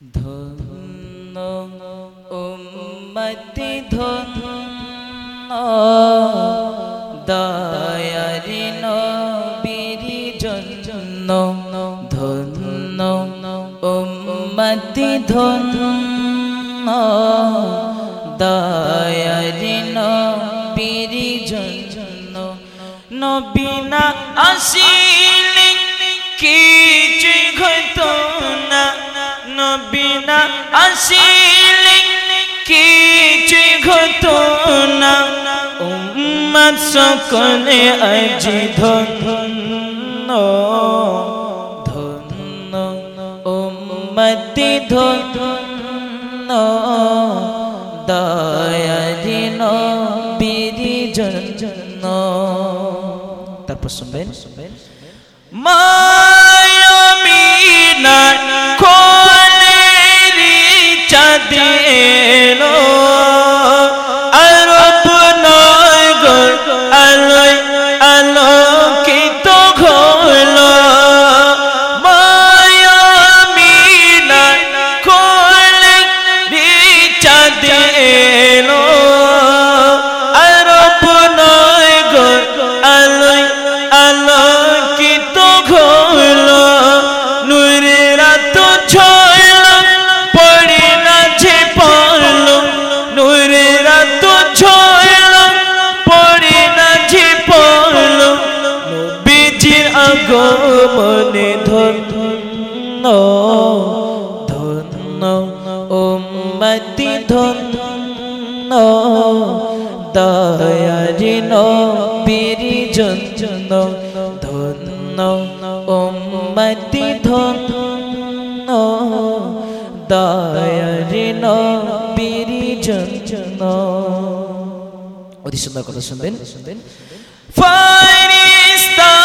ধন্য উম্মতি ধন্য দয়ারি নবীর জন্য ধন্য উম্মতি ধন্য দয়ারি নবীর জন্য। নবীনা আসিলে কিছু আসিলে কিছু ঘটো না। উম্মত সকলে আজি ধন্য ধন্য। উম্মতি ধন্য দয়ারি নবীর জন্য। তারপর শুনবেন মায়ামিনা আগমনে ধন্য ধন্য, উম্মতি ধন্য, দয়ারি নবীর জন্য, ধন্য, উম্মতি ধন্য, দয়ারি নবীর জন্য। অতি সুন্দর কথা শুনবেন। শুনবেন ফারিস্তায়রা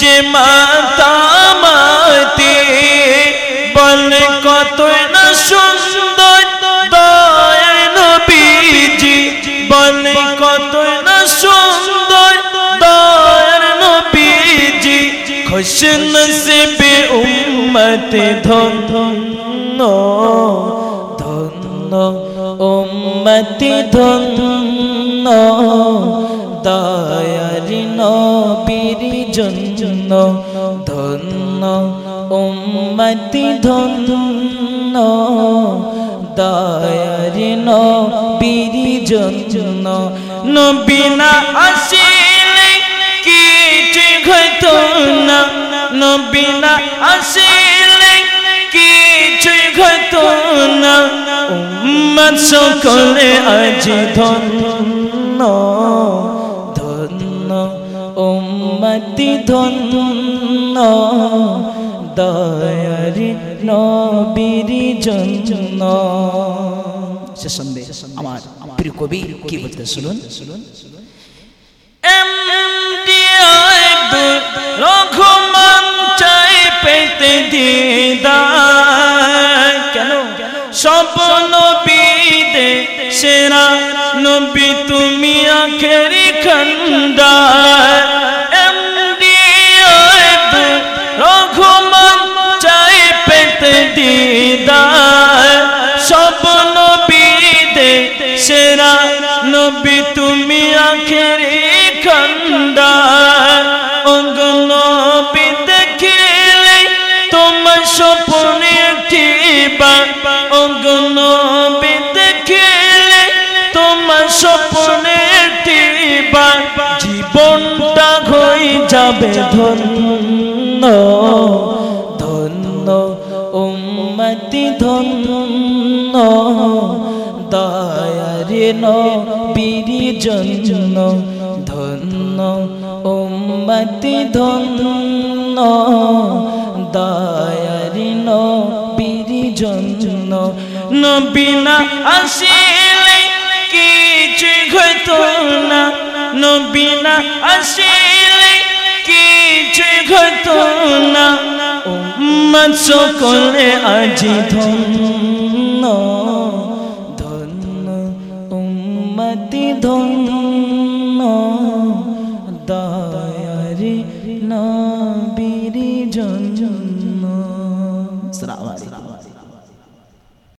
যে মাতা মাতি বলে কত না সুন্দর দয়ার নবীজি। বলে কত না সুন্দর দয়ার নবীজি। খুশ নসিবে উম্মতে ধন্য ধন্য উম্মতি ধন্য দয়ারি নবীর জন্য ধন্য, উম্মতি ধন্য, দয়ারি নবীর জন্য। নবীনা আসিলে কিছু ঘটো না। নবীনা আসিলে কিছু ঘটো না। উম্মত সকলে আজি ধন্য। উম্মতি ধন্য দয়ারি নবীর জন্য। সে সন্দেহ আমার প্রিয় কবি কি বলতে শুনুন? শুনুন রঘুমান চাই পেতে দিদার দিদার সব নবীদে সেরা নবী তুমি আখেরি খন্ডার অঙ্গ নবী দেখিলে তোমার স্বপ্নে একটিবার অঙ্গ নবী দেখিলে তোমার স্বপ্নে একটিবার জীবনটা হয়ে যাবে ধন্য। উম্মতি ধন্য দয়ারে নবীর জন্য ধন্য উম্মতি ধন্য দয়ারে নবীর জন্য। নবীনা আসিলে কিছু ঘটো না। নবীনা আসিলে কিছু ঘটনা উম্মত সকলে আজি ধন্য